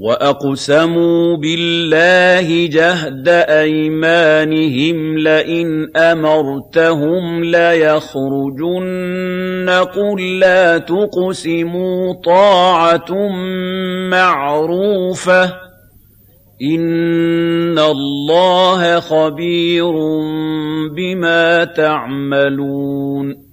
وَأَقْسَمُوا بِاللَّهِ جَهْدَ أَيْمَانِهِمْ لَئِنْ أَمَرْتَهُمْ لَيَخْرُجُنَّ ۖ قُل لَّا تُقْسِمُوا طَاعَةٌ مَّعْرُوفَةٌ ۚ إِنَّ اللَّهَ خَبِيرٌ بِمَا تَعْمَلُونَ